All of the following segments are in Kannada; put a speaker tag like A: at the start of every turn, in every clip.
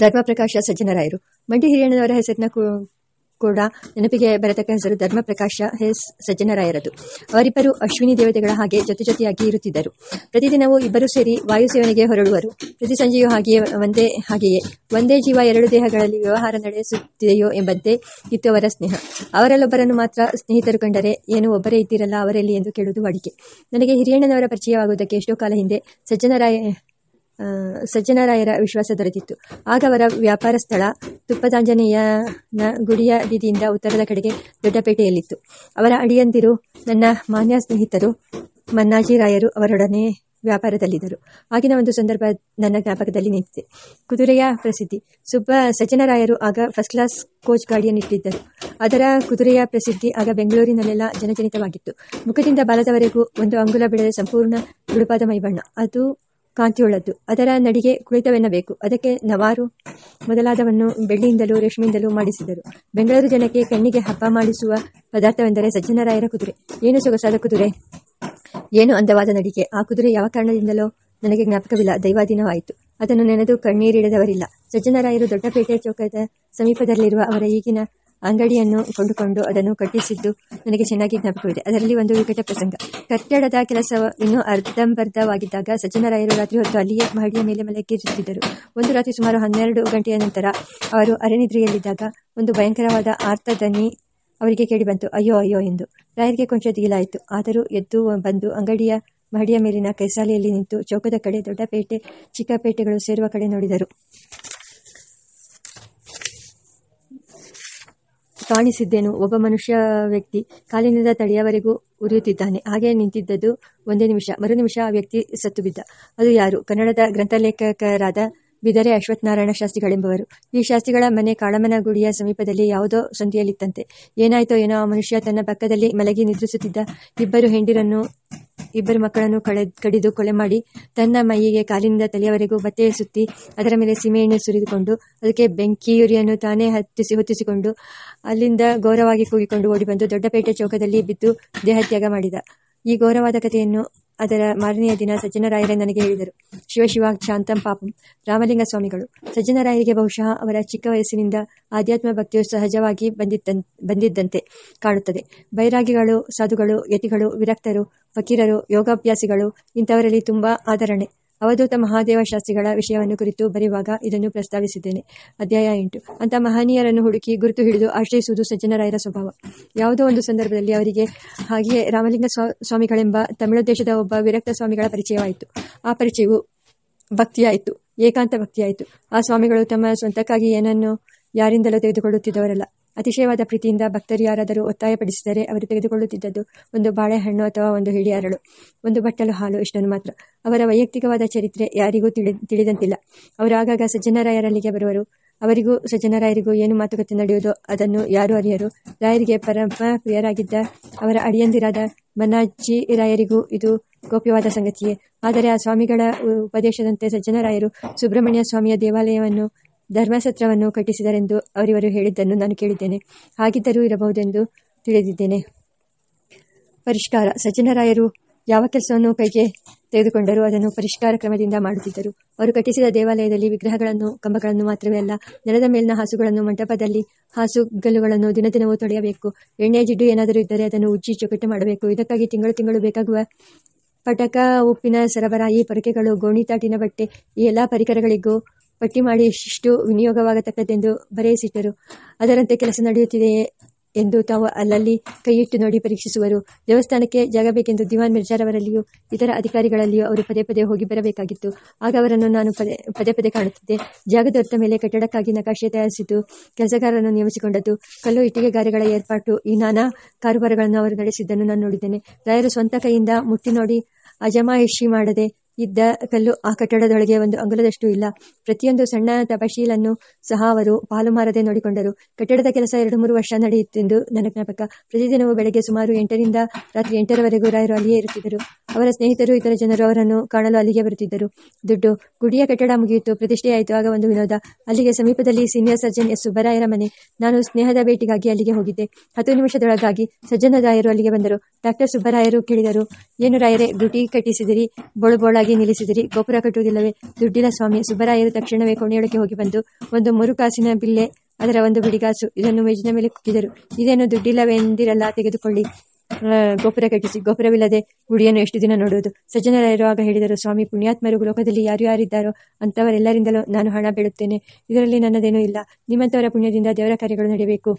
A: ಧರ್ಮಪ್ರಕಾಶ ಸಜ್ಜನರಾಯರು. ಮಂಡಿ ಹಿರಿಯಣ್ಣನವರ ಹೆಸರಿನ ಕೂಡ ನೆನಪಿಗೆ ಬರತಕ್ಕ ಹೆಸರು ಧರ್ಮಪ್ರಕಾಶ ಎಸ್ ಸಜ್ಜನರಾಯರದು. ಅವರಿಬ್ಬರು ಅಶ್ವಿನಿ ದೇವತೆಗಳ ಹಾಗೆ ಜೊತೆ ಜೊತೆಯಾಗಿ ಇರುತ್ತಿದ್ದರು. ಪ್ರತಿದಿನವೂ ಇಬ್ಬರು ಸೇರಿ ವಾಯುಸೇವನೆಗೆ ಹೊರಡುವರು. ಪ್ರತಿ ಸಂಜೆಯೂ ಹಾಗೆಯೇ ಒಂದೇ ಹಾಗೆಯೇ. ಒಂದೇ ಜೀವ ಎರಡು ದೇಹಗಳಲ್ಲಿ ವ್ಯವಹಾರ ನಡೆಸುತ್ತಿದೆಯೋ ಎಂಬಂತೆ ಇತ್ತು ಅವರ ಸ್ನೇಹ. ಅವರಲ್ಲೊಬ್ಬರನ್ನು ಮಾತ್ರ ಸ್ನೇಹಿತರು ಕಂಡರೆ ಏನು ಒಬ್ಬರೇ ಇದ್ದಿರಲ್ಲ ಅವರಲ್ಲಿ ಎಂದು ಕೇಳುವುದು ವಾಡಿಕೆ. ನನಗೆ ಹಿರಿಯಣ್ಣನವರ ಪರಿಚಯವಾಗುವುದಕ್ಕೆ ಎಷ್ಟೋ ಕಾಲ ಹಿಂದೆ ಸಜ್ಜನರಾಯ ಸಜ್ಜನರಾಯರ ವಿಶ್ವಾಸ ದೊರೆತಿತ್ತು. ಆಗ ಅವರ ವ್ಯಾಪಾರ ಸ್ಥಳ ತುಪ್ಪದಾಂಜನೇಯನ ಗುಡಿಯ ಬೀದಿಯಿಂದ ಉತ್ತರದ ಕಡೆಗೆ ದೊಡ್ಡಪೇಟೆಯಲ್ಲಿತ್ತು. ಅವರ ಅಡಿಯಂದಿರು, ನನ್ನ ಮಾನ್ಯ ಸ್ನೇಹಿತರು ಮನ್ನಾಜಿರಾಯರು ಅವರೊಡನೆ ವ್ಯಾಪಾರದಲ್ಲಿದ್ದರು. ಆಗಿನ ಒಂದು ಸಂದರ್ಭ ನನ್ನ ಜ್ಞಾಪಕದಲ್ಲಿ ನಿಂತಿದೆ. ಕುದುರೆಯ ಪ್ರಸಿದ್ಧಿ. ಸುಬ್ಬ ಸಜ್ಜನರಾಯರು ಆಗ ಫಸ್ಟ್ ಕ್ಲಾಸ್ ಕೋಚ್ ಗಾಡಿಯನ್ನಿಟ್ಟಿದ್ದರು ಅದರ ಕುದುರೆಯ ಪ್ರಸಿದ್ಧಿ ಆಗ ಬೆಂಗಳೂರಿನಲ್ಲೆಲ್ಲ ಜನಜನಿತವಾಗಿತ್ತು. ಮುಖದಿಂದ ಬಾಲದವರೆಗೂ ಒಂದು ಅಂಗುಲ ಬಿಡದೆ ಸಂಪೂರ್ಣ ಗುಡುಪಾದ ಮೈಬಣ್ಣ. ಅದು ಕಾಂತಿಯುಳ್ಳದ್ದು. ಅದರ ನಡಿಗೆ ಕುಳಿತವೆನ್ನಬೇಕು. ಅದಕ್ಕೆ ನವಾರು ಮೊದಲಾದವನ್ನು ಬೆಳ್ಳಿಯಿಂದಲೂ ರೇಷ್ಮೆಯಿಂದಲೂ ಮಾಡಿಸಿದರು. ಬೆಂಗಳೂರು ಜನಕ್ಕೆ ಕಣ್ಣಿಗೆ ಹಬ್ಬ ಮಾಡಿಸುವ ಪದಾರ್ಥವೆಂದರೆ ಸಜ್ಜನರಾಯರ ಕುದುರೆ. ಏನು ಸೊಗಸಾದ ಕುದುರೆ? ಏನು ಅಂದವಾದ ನಡಿಗೆ? ಆ ಕುದುರೆ ಯಾವ ಕಾರಣದಿಂದಲೋ ನನಗೆ ಜ್ಞಾಪಕವಿಲ್ಲ. ದೈವಾಧೀನವಾಯಿತು. ಅದನ್ನು ನೆನೆದು ಕಣ್ಣೀರಿಡದವರಿಲ್ಲ. ಸಜ್ಜನರಾಯರು ದೊಡ್ಡಪೇಟೆ ಚೌಕದ ಸಮೀಪದಲ್ಲಿರುವ ಅವರ ಈಗಿನ ಅಂಗಡಿಯನ್ನು ಕೊಂಡುಕೊಂಡು ಅದನ್ನು ಕಟ್ಟಿಸಿದ್ದು ನನಗೆ ಚೆನ್ನಾಗಿ ಜ್ಞಾಪಕವಿದೆ. ಅದರಲ್ಲಿ ಒಂದು ವಿಕಟ ಪ್ರಸಂಗ. ಕಟ್ಟಡದ ಕೆಲಸ ಇನ್ನೂ ಅರ್ಧಂಬರ್ಧವಾಗಿದ್ದಾಗ ಸಜ್ಜನರಾಯರು ರಾತ್ರಿ ಹೊತ್ತು ಅಲ್ಲಿಯೇ ಮಹಡಿಯ ಮೇಲೆ ಮಲಗಿರುತ್ತಿದ್ದರು. ಒಂದು ರಾತ್ರಿ ಸುಮಾರು ಹನ್ನೆರಡು ಗಂಟೆಯ ನಂತರ ಅವರು ಅರೆನಿದ್ರೆಯಲ್ಲಿದ್ದಾಗ ಒಂದು ಭಯಂಕರವಾದ ಆರ್ತದನಿ ಅವರಿಗೆ ಕೇಳಿಬಂತು. ಅಯ್ಯೋ ಅಯ್ಯೋ ಎಂದು. ರಾಯರಿಗೆ ಕೊಂಚ ದಿಗಿಲಾಯಿತು. ಆದರೂ ಎದ್ದು ಬಂದು ಅಂಗಡಿಯ ಮಹಡಿಯ ಮೇಲಿನ ಕೈಸಾಲೆಯಲ್ಲಿ ನಿಂತು ಚೌಕದ ಕಡೆ ದೊಡ್ಡಪೇಟೆ ಚಿಕ್ಕಪೇಟೆಗಳು ಸೇರುವ ಕಡೆ ನೋಡಿದರು. ಕಾಣಿಸಿದ್ದೇನು. ಒಬ್ಬ ಮನುಷ್ಯ ವ್ಯಕ್ತಿ ಕಾಲಿನಿಂದ ತಡೆಯವರೆಗೂ ಉರಿಯುತ್ತಿದ್ದಾನೆ. ಹಾಗೆ ನಿಂತಿದ್ದದ್ದು ಒಂದೇ ನಿಮಿಷ. ಮರು ನಿಮಿಷ ಆ ವ್ಯಕ್ತಿ ಸತ್ತು ಬಿದ್ದ. ಅದು ಯಾರು? ಕನ್ನಡದ ಗ್ರಂಥಲೇಖಕರಾದ ಬಿದರೆ ಅಶ್ವತ್ಥನಾರಾಯಣ ಶಾಸ್ತ್ರಿಗಳೆಂಬವರು. ಈ ಶಾಸ್ತ್ರಿಗಳ ಮನೆ ಕಾಳಮ್ಮನ ಗುಡಿಯ ಸಮೀಪದಲ್ಲಿ ಯಾವುದೋ ಸಂಧಿಯಲ್ಲಿತ್ತಂತೆ ಏನಾಯ್ತೋ ಏನೋ ಆ ಮನುಷ್ಯ ತನ್ನ ಪಕ್ಕದಲ್ಲಿ ಮಲಗಿ ನಿದ್ರಿಸುತ್ತಿದ್ದ. ಇಬ್ಬರು ಹೆಂಡಿರನ್ನು ಇಬ್ಬರು ಮಕ್ಕಳನ್ನು ಕಳೆ, ಕಡಿದು ಕೊಲೆ ಮಾಡಿ ತನ್ನ ಮೈಯಿಗೆ ಕಾಲಿನಿಂದ ತಲೆಯವರೆಗೂ ಬತ್ತೆಯ ಸುತ್ತಿ ಅದರ ಮೇಲೆ ಸೀಮೆಎಣ್ಣೆ ಸುರಿದುಕೊಂಡು ಅದಕ್ಕೆ ಬೆಂಕಿಯುರಿಯನ್ನು ತಾನೇ ಹತ್ತಿಸಿ ಹೊತ್ತಿಸಿಕೊಂಡು ಅಲ್ಲಿಂದ ಗೌರವಾಗಿ ಕೂಗಿಕೊಂಡು ಓಡಿಬಂದು ದೊಡ್ಡಪೇಟೆ ಚೌಕದಲ್ಲಿ ಬಿದ್ದು ದೇಹತ್ಯಾಗ ಮಾಡಿದ. ಈ ಘೋರವಾದ ಕಥೆಯನ್ನು ಅದರ ಮಾರನೆಯ ದಿನ ಸಜ್ಜನರಾಯರೇ ನನಗೆ ಹೇಳಿದರು. ಶಿವಶಿವ ಶಾಂತಂ ಪಾಪಂ. ರಾಮಲಿಂಗ ಸ್ವಾಮಿಗಳು. ಸಜ್ಜನರಾಯರಿಗೆ ಬಹುಶಃ ಅವರ ಚಿಕ್ಕ ವಯಸ್ಸಿನಿಂದ ಆಧ್ಯಾತ್ಮ ಭಕ್ತಿಯು ಸಹಜವಾಗಿ ಬಂದಿದ್ದಂ ಬಂದಿದ್ದಂತೆ ಕಾಣುತ್ತದೆ. ಬೈರಾಗಿಗಳು, ಸಾಧುಗಳು, ಯತಿಗಳು, ವಿರಕ್ತರು, ಫಕೀರರು, ಯೋಗಾಭ್ಯಾಸಿಗಳು ಇಂಥವರಲ್ಲಿ ತುಂಬಾ ಆದರಣೆ. ಅವಧೂತ ಮಹಾದೇವ ಶಾಸ್ತ್ರಿಗಳ ವಿಷಯವನ್ನು ಕುರಿತು ಬರೆಯುವಾಗ ಇದನ್ನು ಪ್ರಸ್ತಾವಿಸಿದ್ದೇನೆ. ಅಧ್ಯಾಯ ಎಂಟು. ಅಂತ ಮಹನೀಯರನ್ನು ಹುಡುಕಿ ಗುರುತು ಹಿಡಿದು ಆಶ್ರಯಿಸುವುದು ಸಜ್ಜನರಾಯರ ಸ್ವಭಾವ. ಯಾವುದೋ ಒಂದು ಸಂದರ್ಭದಲ್ಲಿ ಅವರಿಗೆ ಹಾಗೆಯೇ ರಾಮಲಿಂಗ ಸ್ವಾ- ಸ್ವಾಮಿಗಳೆಂಬ ತಮಿಳು ದೇಶದ ಒಬ್ಬ ವಿರಕ್ತ ಸ್ವಾಮಿಗಳ ಪರಿಚಯವಾಯಿತು. ಆ ಪರಿಚಯವು ಭಕ್ತಿಯಾಯಿತು. ಏಕಾಂತ ಭಕ್ತಿಯಾಯಿತು. ಆ ಸ್ವಾಮಿಗಳು ತಮ್ಮ ಸ್ವಂತಕ್ಕಾಗಿ ಏನನ್ನು ಯಾರಿಂದಲೂ ತೆಗೆದುಕೊಳ್ಳುತ್ತಿದ್ದವರಲ್ಲ. ಅತಿಶಯವಾದ ಪ್ರೀತಿಯಿಂದ ಭಕ್ತರು ಯಾರಾದರೂ ಒತ್ತಾಯಪಡಿಸಿದರೆ ಅವರು ತೆಗೆದುಕೊಳ್ಳುತ್ತಿದ್ದದ್ದು ಒಂದು ಬಾಳೆಹಣ್ಣು ಅಥವಾ ಒಂದು ಹಿಡಿ ಅರಳು ಒಂದು ಬಟ್ಟಲು ಹಾಲು ಇಷ್ಟನ್ನು ಮಾತ್ರ. ಅವರ ವೈಯಕ್ತಿಕವಾದ ಚರಿತ್ರೆ ಯಾರಿಗೂ ತಿಳಿ ತಿಳಿದಂತಿಲ್ಲ. ಅವರು ಆಗಾಗ ಸಜ್ಜನರಾಯರಲ್ಲಿಗೆ ಬರುವರು. ಅವರಿಗೂ ಸಜ್ಜನರಾಯರಿಗೂ ಏನು ಮಾತುಕತೆ ನಡೆಯುವುದೋ ಅದನ್ನು ಯಾರು ಅರಿಯರು? ರಾಯರಿಗೆ ಪರಮ ಪ್ರಿಯರಾಗಿದ್ದ ಅವರ ಅಡಿಯಂದಿರಾದ ಮನ್ನಾಜಿ ರಾಯರಿಗೂ ಇದು ಗೋಪ್ಯವಾದ ಸಂಗತಿಯೇ. ಆದರೆ ಆ ಸ್ವಾಮಿಗಳ ಉಪದೇಶದಂತೆ ಸಜ್ಜನರಾಯರು ಸುಬ್ರಹ್ಮಣ್ಯ ಸ್ವಾಮಿಯ ದೇವಾಲಯವನ್ನು ಧರ್ಮಸತ್ರವನ್ನು ಕಟ್ಟಿಸಿದರೆಂದು ಅವರಿವರು ಹೇಳಿದ್ದನ್ನು ನಾನು ಕೇಳಿದ್ದೇನೆ. ಹಾಗಿದ್ದರೂ ಇರಬಹುದೆಂದು ತಿಳಿದಿದ್ದೇನೆ. ಪರಿಷ್ಕಾರ. ಸಜ್ಜನರಾಯರು ಯಾವ ಕೆಲಸವನ್ನು ಕೈಗೆ ತೆಗೆದುಕೊಂಡರೂ ಅದನ್ನು ಪರಿಷ್ಕಾರ ಕ್ರಮದಿಂದ ಮಾಡುತ್ತಿದ್ದರು. ಅವರು ಕಟ್ಟಿಸಿದ ದೇವಾಲಯದಲ್ಲಿ ವಿಗ್ರಹಗಳನ್ನು, ಕಂಬಗಳನ್ನು ಮಾತ್ರವೇ ಅಲ್ಲ, ನೆಲದ ಮೇಲಿನ ಹಾಸುಗಳನ್ನು, ಮಂಟಪದಲ್ಲಿ ಹಾಸುಗಲ್ಲುಗಳನ್ನು ದಿನದಿನವೂ ತೊಳೆಯಬೇಕು. ಎಣ್ಣೆ ಜಿಡ್ಡು ಏನಾದರೂ ಇದ್ದರೆ ಅದನ್ನು ಉಜ್ಜಿ ಚೊಕಟ್ಟು ಮಾಡಬೇಕು. ಇದಕ್ಕಾಗಿ ತಿಂಗಳು ತಿಂಗಳು ಬೇಕಾಗುವ ಪಟಕ, ಉಪ್ಪಿನ ಸರಬರಾಯಿ, ಪೊರಕೆಗಳು, ಗೋಣಿತಾಟಿನ ಬಟ್ಟೆ, ಈ ಎಲ್ಲ ಪರಿಕರಗಳಿಗೂ ಪಟ್ಟಿ ಮಾಡಿ ಎಷ್ಟಿಷ್ಟು ವಿನಿಯೋಗವಾಗತಕ್ಕದ್ದೆಂದು ಬರೆಯಿಸಿಟ್ಟರು. ಅದರಂತೆ ಕೆಲಸ ನಡೆಯುತ್ತಿದೆಯೇ ಎಂದು ತಾವು ಅಲ್ಲಲ್ಲಿ ಕೈಯಿಟ್ಟು ನೋಡಿ ಪರೀಕ್ಷಿಸುವರು. ದೇವಸ್ಥಾನಕ್ಕೆ ಜಾಗ ಬೇಕೆಂದು ದಿವಾನ್ ಮಿರ್ಜಾರವರಲ್ಲಿಯೂ ಇತರ ಅಧಿಕಾರಿಗಳಲ್ಲಿಯೂ ಅವರು ಪದೇ ಪದೇ ಹೋಗಿ ಬರಬೇಕಾಗಿತ್ತು. ಆಗ ಅವರನ್ನು ನಾನು ಪದೇ ಪದೇ ಪದೇ ಕಾಣುತ್ತಿದ್ದೆ. ಜಾಗ ದೊರೆತ ಮೇಲೆ ಕಟ್ಟಡಕ್ಕಾಗಿ ನಕಾಶೆ ತಯಾರಿಸಿದ್ದು, ಕೆಲಸಗಾರರನ್ನು ನೇಮಿಸಿಕೊಂಡದ್ದು, ಕಲ್ಲು ಇಟ್ಟಿಗೆ ಗಾರೆಗಳ ಏರ್ಪಾಟು, ಈ ನಾನಾ ಕಾರುಬಾರಗಳನ್ನು ಅವರು ನಡೆಸಿದ್ದನ್ನು ನಾನು ನೋಡಿದ್ದೇನೆ. ರಾಯರು ಸ್ವಂತ ಕೈಯಿಂದ ಮುಟ್ಟಿ ನೋಡಿ ಅಜಮಾಯಿಷಿ ಮಾಡದೆ ಇದ್ದ ಕಲ್ಲು ಆ ಕಟ್ಟಡದೊಳಗೆ ಒಂದು ಅಂಗುಲದಷ್ಟು ಇಲ್ಲ. ಪ್ರತಿಯೊಂದು ಸಣ್ಣ ತಪಶೀಲನ್ನು ಸಹ ಅವರು ಪಾಲು ಮಾರದೆ ನೋಡಿಕೊಂಡರು. ಕಟ್ಟಡದ ಕೆಲಸ ಎರಡು ಮೂರು ವರ್ಷ ನಡೆಯಿತೆಂದು ನನ್ನ ಜ್ಞಾಪಕ, ಪ್ರತಿದಿನವೂ ಬೆಳಗ್ಗೆ ಸುಮಾರು ಎಂಟರಿಂದ ರಾತ್ರಿ ಎಂಟರವರೆಗೂ ರಾಯರು ಅಲ್ಲಿಯೇ ಇರುತ್ತಿದ್ದರು. ಅವರ ಸ್ನೇಹಿತರು ಇತರ ಜನರು ಅವರನ್ನು ಕಾಣಲು ಅಲ್ಲಿಗೆ ಬರುತ್ತಿದ್ದರು. ದುಡ್ಡು, ಗುಡಿಯ ಕಟ್ಟಡ ಮುಗಿಯಿತು ಪ್ರತಿಷ್ಠೆಯಾಯಿತು ಆಗ ಒಂದು ವಿನೋದ. ಅಲ್ಲಿಗೆ ಸಮೀಪದಲ್ಲಿ ಸೀನಿಯರ್ ಸರ್ಜನ್ ಎಸ್. ಸುಬ್ಬರಾಯರ ಮನೆ. ನಾನು ಸ್ನೇಹದ ಭೇಟಿಗಾಗಿ ಅಲ್ಲಿಗೆ ಹೋಗಿದ್ದೆ. ಹತ್ತು ನಿಮಿಷದೊಳಗಾಗಿ ಸಜ್ಜನ ರಾಯರು ಅಲ್ಲಿಗೆ ಬಂದರು. ಡಾಕ್ಟರ್ ಸುಬ್ಬರಾಯರು ಕೇಳಿದರು, ಏನು ರಾಯರೇ, ಗುಟಿ ಕಟ್ಟಿಸಿದಿರಿ? ಬೋಳು ಬೋಳಾಗಿ ಹೇಗೆ ನಿಲ್ಲಿಸಿದಿರಿ. ಗೋಪುರ ಕಟ್ಟುವುದಿಲ್ಲವೇ? ದುಡ್ಡಿನ ಸ್ವಾಮಿ. ಸುಬ್ಬರಾಯರು ತಕ್ಷಣವೇ ಕೋಣೆಯೊಳಗೆ ಹೋಗಿ ಬಂದು ಒಂದು ಮುರುಕಾಸಿನ ಬಿಲ್ಲೆ, ಅದರ ಒಂದು ಬಿಡಿಗಾಸು, ಇದನ್ನು ಮೇಜಿನ ಮೇಲೆ ಕುಕ್ಕಿದರು. ಇದೇನು ದುಡ್ಡಿಲ್ಲವೆಂದಿರಲ್ಲ, ತೆಗೆದುಕೊಳ್ಳಿ. ಗೋಪುರ ಕಟ್ಟಿಸಿ. ಗೋಪುರವಿಲ್ಲದೆ ಗುಡಿಯನ್ನು ಎಷ್ಟು ದಿನ ನೋಡುವುದು? ಸಜ್ಜನರಾಗಿರುವಾಗ ಹೇಳಿದರು, ಸ್ವಾಮಿ, ಪುಣ್ಯಾತ್ಮರು ಲೋಕದಲ್ಲಿ ಯಾರು ಯಾರಿದ್ದಾರೋ ಅಂಥವರೆಲ್ಲರಿಂದಲೂ ನಾನು ಹಣ ಬೀಳುತ್ತೇನೆ ಇದರಲ್ಲಿ ನನ್ನದೇನೂ ಇಲ್ಲ. ನಿಮ್ಮಂಥವರ ಪುಣ್ಯದಿಂದ ದೇವರ ಕಾರ್ಯಗಳು ನಡೆಯಬೇಕು.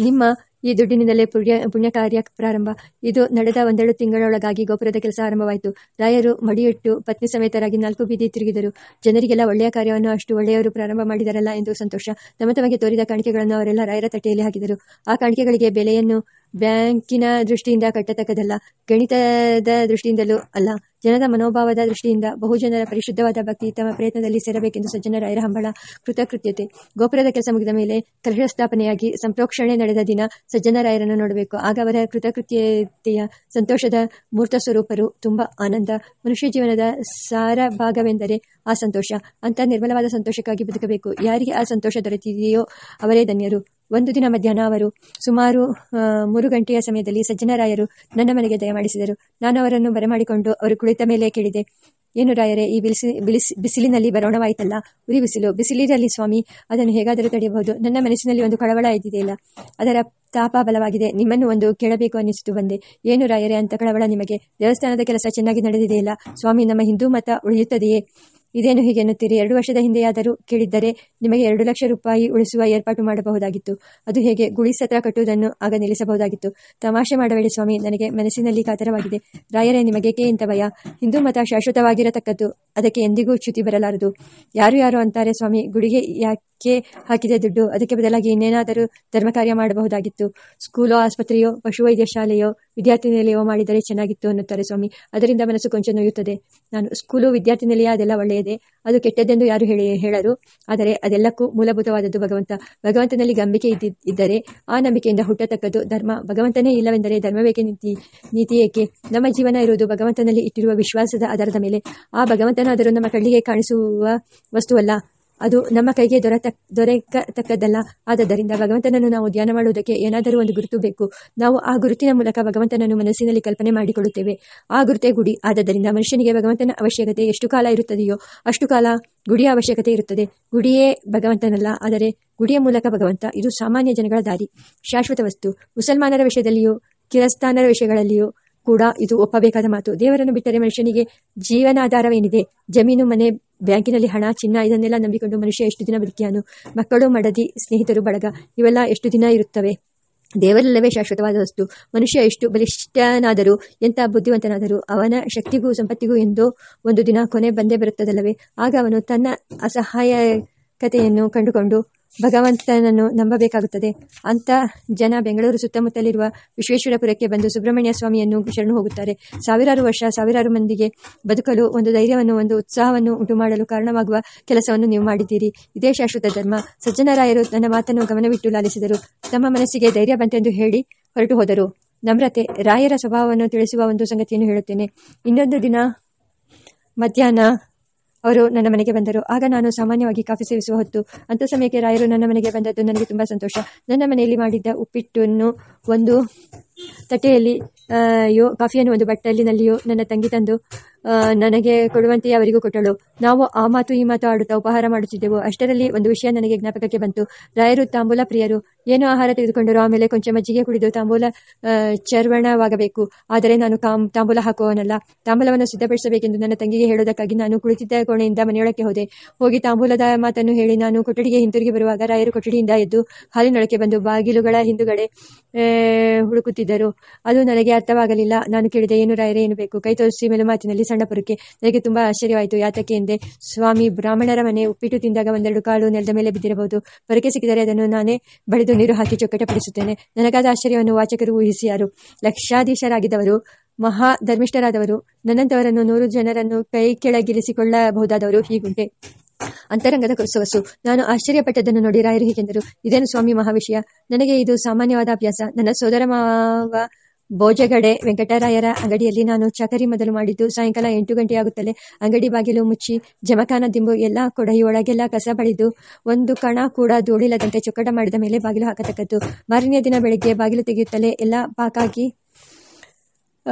A: ನಿಮ್ಮ ಈ ದುಡ್ಡಿನಿಂದಲೇ ಪುಣ್ಯ ಪುಣ್ಯ ಕಾರ್ಯ ಪ್ರಾರಂಭ. ಇದು ನಡೆದ ಒಂದೆರಡು ತಿಂಗಳೊಳಗಾಗಿ ಗೋಪುರದ ಕೆಲಸ ಆರಂಭವಾಯಿತು. ರಾಯರು ಮಡಿಯಿಟ್ಟು ಪತ್ನಿ ಸಮೇತರಾಗಿ ನಾಲ್ಕು ಬೀದಿ ತಿರುಗಿದರು. ಜನರಿಗೆಲ್ಲ ಒಳ್ಳೆಯ ಕಾರ್ಯವನ್ನು ಅಷ್ಟು ಒಳ್ಳೆಯವರು ಪ್ರಾರಂಭ ಮಾಡಿದರಲ್ಲ ಎಂದು ಸಂತೋಷ. ತಮ್ಮ ತಮಗೆ ತೋರಿದ ಕಾಣಿಕೆಗಳನ್ನು ಅವರೆಲ್ಲ ರಾಯರ ತಟ್ಟೆಯಲ್ಲಿ ಹಾಕಿದರು. ಆ ಕಾಣಿಕೆಗಳಿಗೆ ಬೆಲೆಯನ್ನು ಬ್ಯಾಂಕಿನ ದೃಷ್ಟಿಯಿಂದ ಕಟ್ಟತಕ್ಕದಲ್ಲ ಗಣಿತದ ದೃಷ್ಟಿಯಿಂದಲೂ ಅಲ್ಲ. ಜನದ ಮನೋಭಾವದ ದೃಷ್ಟಿಯಿಂದ ಬಹುಜನರ ಪರಿಶುದ್ಧವಾದ ಭಕ್ತಿ ತಮ್ಮ ಪ್ರಯತ್ನದಲ್ಲಿ ಸೇರಬೇಕೆಂದು ಸಜ್ಜನರ ಐರಹಂಬಳ ಕೃತಕೃತ್ಯತೆ. ಗೋಪುರದ ಕೆಲಸ ಮುಗಿದ ಮೇಲೆ ಕಲಶ ಸ್ಥಾಪನೆಯಾಗಿ ಸಂಪ್ರೋಕ್ಷಣೆ ನಡೆದ ದಿನ ಸಜ್ಜನರಾಯರನ್ನು ನೋಡಬೇಕು. ಆಗ ಅವರ ಕೃತಕೃತ್ಯತೆಯ ಸಂತೋಷದ ಮೂರ್ತ ಸ್ವರೂಪರು ತುಂಬ ಆನಂದ. ಮನುಷ್ಯ ಜೀವನದ ಸಾರ ಭಾಗವೆಂದರೆ ಆ ಸಂತೋಷ. ಅಂತ ನಿರ್ಮಲವಾದ ಸಂತೋಷಕ್ಕಾಗಿ ಬದುಕಬೇಕು. ಯಾರಿಗೆ ಆ ಸಂತೋಷ ದೊರೆತಿದೆಯೋ ಅವರೇ ಧನ್ಯರು. ಒಂದು ದಿನ ಮಧ್ಯಾಹ್ನ ಅವರು ಸುಮಾರು ಮೂರು ಗಂಟೆಯ ಸಮಯದಲ್ಲಿ ಸಜ್ಜನರಾಯರು ನನ್ನ ಮನೆಗೆ ದಯಮಾಡಿಸಿದರು ನಾನು ಅವರನ್ನು ಬರಮಾಡಿಕೊಂಡು ಅವರು ಕುಳಿತ ಮೇಲೆ ಕೇಳಿದೆ, ಏನು ರಾಯರೇ, ಈ ಬಿಸಿ ಬಿಸಿ ಬಿಸಿಲಿನಲ್ಲಿ ಬರೋಣವಾಯಿತಲ್ಲ? ಉರಿ ಬಿಸಿಲು, ಬಿಸಿಲಿರಲಿ ಸ್ವಾಮಿ, ಅದನ್ನು ಹೇಗಾದರೂ ತಡೆಯಬಹುದು? ನನ್ನ ಮನಸ್ಸಿನಲ್ಲಿ ಒಂದು ಕಳವಳ ಎದ್ದಿದೆಯಲ್ಲ ಅದರ ತಾಪ ಬಲವಾಗಿದೆ. ನಿಮ್ಮನ್ನು ಒಂದು ಕೇಳಬೇಕು ಅನ್ನಿಸಿತು ಬಂದೆ. ಏನು ರಾಯರೇ, ಅಂತ ಕಳವಳ ನಿಮಗೆ? ದೇವಸ್ಥಾನದ ಕೆಲಸ ಚೆನ್ನಾಗಿ ನಡೆದಿದೆಯಲ್ಲ? ಸ್ವಾಮಿ, ನಮ್ಮ ಹಿಂದೂ ಮತ ಉಳಿಯುತ್ತದೆಯೇ? ಇದೇನು ಹೀಗೆ ಎನ್ನುತ್ತೀರಿ? ಎರಡು ವರ್ಷದ ಹಿಂದೆಯಾದರೂ ಕೇಳಿದ್ದರೆ ನಿಮಗೆ ಎರಡು ಲಕ್ಷ ರೂಪಾಯಿ ಉಳಿಸುವ ಏರ್ಪಾಟು ಮಾಡಬಹುದಾಗಿತ್ತು. ಅದು ಹೇಗೆ ಗುಳಿ ಸತ್ರ ಕಟ್ಟುವುದನ್ನು ಆಗ ನಿಲ್ಲಿಸಬಹುದಾಗಿತ್ತು. ತಮಾಷೆ ಮಾಡಬೇಡಿ ಸ್ವಾಮಿ, ನನಗೆ ಮನಸ್ಸಿನಲ್ಲಿ ಕಾತರವಾಗಿದೆ. ರಾಯರೇ ನಿಮಗೇಕೆ ಇಂಥ ಭಯ? ಹಿಂದೂ ಮತ ಶಾಶ್ವತವಾಗಿರತಕ್ಕದ್ದು, ಅದಕ್ಕೆ ಎಂದಿಗೂ ಚ್ಯುತಿ ಬರಲಾರದು. ಯಾರು ಯಾರು ಅಂತಾರೆ ಸ್ವಾಮಿ, ಗುಡಿಗೆ ಯಾಕೆ ಹಾಕಿದೆ ದುಡ್ಡು. ಅದಕ್ಕೆ ಬದಲಾಗಿ ಇನ್ನೇನಾದರೂ ಧರ್ಮ ಕಾರ್ಯ ಮಾಡಬಹುದಾಗಿತ್ತು. ಸ್ಕೂಲೋ, ಆಸ್ಪತ್ರೆಯೋ ಪಶುವೈದ್ಯ ಶಾಲೆಯೋ ವಿದ್ಯಾರ್ಥಿ ನಿಲಯವೋ ಮಾಡಿದರೆ ಚೆನ್ನಾಗಿತ್ತು ಅನ್ನುತ್ತಾರೆ ಸ್ವಾಮಿ. ಅದರಿಂದ ಮನಸ್ಸು ಕೊಂಚ ನೋಯುತ್ತದೆ. ನಾನು ಸ್ಕೂಲು ವಿದ್ಯಾರ್ಥಿ ನಿಲಯ ಅದೆಲ್ಲ ಒಳ್ಳೆಯದೇ. ಅದು ಕೆಟ್ಟದ್ದೆಂದು ಯಾರು ಹೇಳಿ, ಹೇಳರು. ಆದರೆ ಅದೆಲ್ಲಕ್ಕೂ ಮೂಲಭೂತವಾದದ್ದು ಭಗವಂತ. ಭಗವಂತನಲ್ಲಿ ಗಂಬಿಕೆ ಇದ್ದಿ, ಇದ್ದರೆ ಆ ನಂಬಿಕೆಯಿಂದ ಹುಟ್ಟತಕ್ಕದ್ದು ಧರ್ಮ. ಭಗವಂತನೇ ಇಲ್ಲವೆಂದರೆ ಧರ್ಮವೇಕೆ ನೀತಿ ನೀತಿ ಏಕೆ? ನಮ್ಮ ಜೀವನ ಇರುವುದು ಭಗವಂತನಲ್ಲಿ ಇಟ್ಟಿರುವ ವಿಶ್ವಾಸದ ಆಧಾರದ ಮೇಲೆ. ಆ ಭಗವಂತನಾದರೂ ನಮ್ಮ ಕಣ್ಣಿಗೆ ಕಾಣಿಸುವ ವಸ್ತುವಲ್ಲ. ಅದು ನಮ್ಮ ಕೈಗೆ ದೊರೆತ, ದೊರೆಕತಕ್ಕದ್ದಲ್ಲ. ಆದ್ದರಿಂದ ಭಗವಂತನನ್ನು ನಾವು ಧ್ಯಾನ ಮಾಡುವುದಕ್ಕೆ ಏನಾದರೂ ಒಂದು ಗುರುತು ಬೇಕು. ನಾವು ಆ ಗುರುತಿನ ಮೂಲಕ ಭಗವಂತನನ್ನು ಮನಸ್ಸಿನಲ್ಲಿ ಕಲ್ಪನೆ ಮಾಡಿಕೊಳ್ಳುತ್ತೇವೆ. ಆ ಗುರುತೇ ಗುಡಿ. ಆದ್ದರಿಂದ ಮನುಷ್ಯನಿಗೆ ಭಗವಂತನ ಅವಶ್ಯಕತೆ ಎಷ್ಟು ಕಾಲ ಇರುತ್ತದೆಯೋ ಅಷ್ಟು ಕಾಲ ಗುಡಿಯ ಅವಶ್ಯಕತೆ ಇರುತ್ತದೆ. ಗುಡಿಯೇ ಭಗವಂತನಲ್ಲ. ಆದರೆ ಗುಡಿಯ ಮೂಲಕ ಭಗವಂತ, ಇದು ಸಾಮಾನ್ಯ ಜನಗಳ ದಾರಿ. ಶಾಶ್ವತ ವಸ್ತು. ಮುಸಲ್ಮಾನರ ವಿಷಯದಲ್ಲಿಯೂ ಕಿರಸ್ತಾನರ ವಿಷಯಗಳಲ್ಲಿಯೂ ಕೂಡ ಇದು ಒಪ್ಪಬೇಕಾದ ಮಾತು. ದೇವರನ್ನು ಬಿಟ್ಟರೆ ಮನುಷ್ಯನಿಗೆ ಜೀವನಾಧಾರವೇನಿದೆ? ಜಮೀನು, ಮನೆ, ಬ್ಯಾಂಕಿನಲ್ಲಿ ಹಣ, ಚಿನ್ನ, ಇದನ್ನೆಲ್ಲ ನಂಬಿಕೊಂಡು ಮನುಷ್ಯ ಎಷ್ಟು ದಿನ ಬದುಕಿಯಾನು? ಮಕ್ಕಳು, ಮಡದಿ, ಸ್ನೇಹಿತರು, ಬಳಗ, ಇವೆಲ್ಲ ಎಷ್ಟು ದಿನ ಇರುತ್ತವೆ? ದೇವರಲ್ಲವೇ ಶಾಶ್ವತವಾದ ವಸ್ತು. ಮನುಷ್ಯ ಎಷ್ಟು ಬಲಿಷ್ಠನಾದರೂ, ಎಂಥ ಬುದ್ಧಿವಂತನಾದರೂ, ಅವನ ಶಕ್ತಿಗೂ, ಸಂಪತ್ತಿಗೂ ಎಂದೋ ಒಂದು ದಿನ ಕೊನೆ ಬಂದೇ ಬರುತ್ತದಲ್ಲವೇ? ಆಗ ಅವನು ತನ್ನ ಅಸಹಾಯಕತೆಯನ್ನು ಕಂಡುಕೊಂಡು ಭಗವಂತನನ್ನು ನಂಬಬೇಕಾಗುತ್ತದೆ. ಅಂತ ಜನ ಬೆಂಗಳೂರು ಸುತ್ತಮುತ್ತಲಿರುವ ವಿಶ್ವೇಶ್ವರಪುರಕ್ಕೆ ಬಂದು ಸುಬ್ರಹ್ಮಣ್ಯ ಸ್ವಾಮಿಯನ್ನು ಶರಣು ಹೋಗುತ್ತಾರೆ. ಸಾವಿರಾರು ವರ್ಷ, ಸಾವಿರಾರು ಮಂದಿಗೆ ಬದುಕಲು ಒಂದು ಧೈರ್ಯವನ್ನು, ಒಂದು ಉತ್ಸಾಹವನ್ನು ಉಂಟು ಮಾಡಲು ಕಾರಣವಾಗುವ ಕೆಲಸವನ್ನು ನೀವು ಮಾಡಿದ್ದೀರಿ. ಇದೇ ಶಾಶ್ವತ ಧರ್ಮ. ಸಜ್ಜನರಾಯರು ನನ್ನ ಮಾತನ್ನು ಗಮನವಿಟ್ಟು ಲಾಲಿಸಿದರು. ತಮ್ಮ ಮನಸ್ಸಿಗೆ ಧೈರ್ಯ ಬಂತೆಂದು ಹೇಳಿ ಹೊರಟು ಹೋದರು. ನಮ್ರತೆ, ರಾಯರ ಸ್ವಭಾವವನ್ನು ತಿಳಿಸುವ ಒಂದು ಸಂಗತಿಯನ್ನು ಹೇಳುತ್ತೇನೆ. ಇನ್ನೊಂದು ದಿನ ಮಧ್ಯಾಹ್ನ ಅವರು ನನ್ನ ಮನೆಗೆ ಬಂದರು. ಆಗ ನಾನು ಸಾಮಾನ್ಯವಾಗಿ ಕಾಫಿ ಸೇವಿಸುವ ಹೊತ್ತು, ಅಂಥ ಸಮಯಕ್ಕೆ ರಾಯರು ನನ್ನ ಮನೆಗೆ ಬಂದದ್ದು ನನಗೆ ತುಂಬ ಸಂತೋಷ. ನನ್ನ ಮನೆಯಲ್ಲಿ ಮಾಡಿದ್ದ ಉಪ್ಪಿಟ್ಟನ್ನು ಒಂದು ತಟ್ಟೆಯಲ್ಲಿ ಯೋ ಕಾಫಿಯನ್ನು ಒಂದು ಬಟ್ಟಲಿನಲ್ಲಿಯೋ ನನ್ನ ತಂಗಿ ತಂದು ನನಗೆ ಕೊಡುವಂತೆಯೇ ಅವರಿಗೂ ಕೊಟ್ಟಳು. ನಾವು ಆ ಮಾತು ಈ ಮಾತು ಆಡುತ್ತಾ ಉಪಹಾರ ಮಾಡುತ್ತಿದ್ದೆವು. ಅಷ್ಟರಲ್ಲಿ ಒಂದು ವಿಷಯ ನನಗೆ ಜ್ಞಾಪಕಕ್ಕೆ ಬಂತು. ರಾಯರು ತಾಂಬೂಲ ಪ್ರಿಯರು ಏನು ಆಹಾರ ತೆಗೆದುಕೊಂಡರು ಆಮೇಲೆ ಕೊಂಚ ಮಜ್ಜಿಗೆ ಕುಡಿದು ತಾಂಬೂಲ ಚರ್ವಣವಾಗಬೇಕು. ಆದರೆ ನಾನು ಕಾಂ ತಾಂಬೂಲ ಹಾಕುವವನಲ್ಲ. ತಾಂಬೂಲವನ್ನು ಸಿದ್ಧಪಡಿಸಬೇಕೆಂದು ನನ್ನ ತಂಗಿಗೆ ಹೇಳೋದಕ್ಕಾಗಿ ನಾನು ಕುಳಿತಿದ್ದ ಕೋಣೆಯಿಂದ ಮನೆಯೊಳಕ್ಕೆ ಹೋದೆ. ಹೋಗಿ ತಾಂಬೂಲದ ಮಾತನ್ನು ಹೇಳಿ ನಾನು ಕೊಠಡಿಗೆ ಹಿಂತಿರುಗಿ ಬರುವಾಗ ರಾಯರು ಕೊಠಡಿಯಿಂದ ಎದ್ದು ಹಾಲಿನೊಳಕ್ಕೆ ಬಂದು ಬಾಗಿಲುಗಳ ಹಿಂದುಗಡೆ ಆ, ಹುಡುಕುತ್ತಿದ್ದರು ಅದು ನನಗೆ ಅರ್ಥವಾಗಲಿಲ್ಲ. ನಾನು ಕೇಳಿದೆ, ಏನು ರಾಯರೇ, ಏನು ಬೇಕು? ಕೈ ತೋರಿಸಿ ಮೇಲೆ ಮಾತಿನಲ್ಲಿ ಸಣ್ಣ ಪುರಕ್ಕೆ ನನಗೆ ತುಂಬಾ ಆಶ್ಚರ್ಯವಾಯಿತು, ಯಾತಕ್ಕೆ? ಎಂದೆ. ಸ್ವಾಮಿ, ಬ್ರಾಹ್ಮಣರ ಮನೆ ಉಪ್ಪಿಟ್ಟು ತಿಂದಾಗ ಒಂದೆರಡು ಕಾಳು ನೆಲದ ಮೇಲೆ ಬಿದ್ದಿರಬಹುದು. ಪೊರಕೆ ಸಿಕ್ಕಿದರೆ ಅದನ್ನು ನಾನೇ ಬಳಿದು ನೀರು ಹಾಕಿ ಚೊಕ್ಕಟಪಡಿಸುತ್ತೇನೆ ನನಗಾದ ಆಶ್ಚರ್ಯವನ್ನು ವಾಚಕರು ಊಹಿಸಿಯಾರು ಲಕ್ಷಾಧೀಶರಾಗಿದ್ದವರು ಮಹಾ ಧರ್ಮಿಷ್ಠರಾದವರು. ನನ್ನಂತವರನ್ನು ನೂರು ಜನರನ್ನು ಕೈ ಕೆಳಗಿರಿಸಿಕೊಳ್ಳಬಹುದಾದವರು ಹೀಗುಂಟೆ. ಅಂತರಂಗದ ಸೊಗಸು ನಾನು ಆಶ್ಚರ್ಯಪಟ್ಟದನ್ನು ನೋಡಿ ರಾಯರು ಹೀಗೆಂದರು. ಇದೇನು ಸ್ವಾಮಿ ಮಹಾವಿಷಯ? ನನಗೆ ಇದು ಸಾಮಾನ್ಯವಾದ ಅಭ್ಯಾಸ. ನನ್ನ ಸೋದರ ಮಾವ ಬೋಜಗಡೆ ವೆಂಕಟರಾಯರ ಅಂಗಡಿಯಲ್ಲಿ ನಾನು ಚಕರಿ ಮೊದಲು ಮಾಡಿದ್ದು ಸಾಯಂಕಾಲ ಎಂಟು ಗಂಟೆಯಾಗುತ್ತಲೇ ಅಂಗಡಿ ಬಾಗಿಲು ಮುಚ್ಚಿ ಜಮಖಾನ, ದಿಂಬು, ಎಲ್ಲ ಒಳಗೆಲ್ಲ ಕಸ ಬಳಿದು ಒಂದು ಕಣ ಕೂಡ ಧೂಳಿಲ್ಲದಂತೆ ಚೊಕ್ಕಟ ಮಾಡಿದ ಮೇಲೆ ಬಾಗಿಲು ಹಾಕತಕ್ಕದ್ದು. ಮಾರನೆಯ ದಿನ ಬೆಳಿಗ್ಗೆ ಬಾಗಿಲು ತೆಗೆಯುತ್ತಲೇ ಎಲ್ಲ ಪಾಕಾಗಿ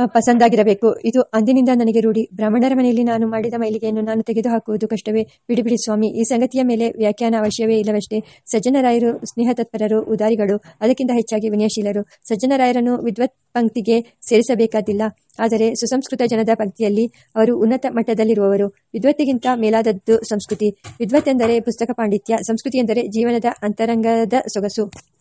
A: ಪಸಂದಾಗಿರಬೇಕು. ಇದು ಅಂದಿನಿಂದ ನನಗೆ ರೂಢಿ. ಬ್ರಾಹ್ಮಣರ ಮನೆಯಲ್ಲಿ ನಾನು ಮಾಡಿದ ಮೈಲಿಗೆಯನ್ನು ನಾನು ತೆಗೆದುಹಾಕುವುದು ಕಷ್ಟವೇ. ಬಿಡಿಬಿಡಿ ಬಿಡಿ ಸ್ವಾಮಿ, ಈ ಸಂಗತಿಯ ಮೇಲೆ ವ್ಯಾಖ್ಯಾನ ಅವಶ್ಯವೇ ಇಲ್ಲವಷ್ಟೇ. ಸಜ್ಜನರಾಯರು, ಸ್ನೇಹತತ್ಪರರು, ಉದಾರಿಗಳು, ಅದಕ್ಕಿಂತ ಹೆಚ್ಚಾಗಿ ವಿನಯಶೀಲರು. ಸಜ್ಜನರಾಯರನ್ನು ವಿದ್ವತ್ ಪಂಕ್ತಿಗೆ ಸೇರಿಸಬೇಕಾದಿಲ್ಲ. ಆದರೆ ಸುಸಂಸ್ಕೃತ ಜನದ ಪಂಕ್ತಿಯಲ್ಲಿ ಅವರು ಉನ್ನತ ಮಟ್ಟದಲ್ಲಿರುವವರು. ವಿದ್ವತ್ತಿಗಿಂತ ಮೇಲಾದದ್ದು ಸಂಸ್ಕೃತಿ. ವಿದ್ವತ್ ಎಂದರೆ ಪುಸ್ತಕ ಪಾಂಡಿತ್ಯ, ಸಂಸ್ಕೃತಿ ಎಂದರೆ ಜೀವನದ ಅಂತರಂಗದ ಸೊಗಸು.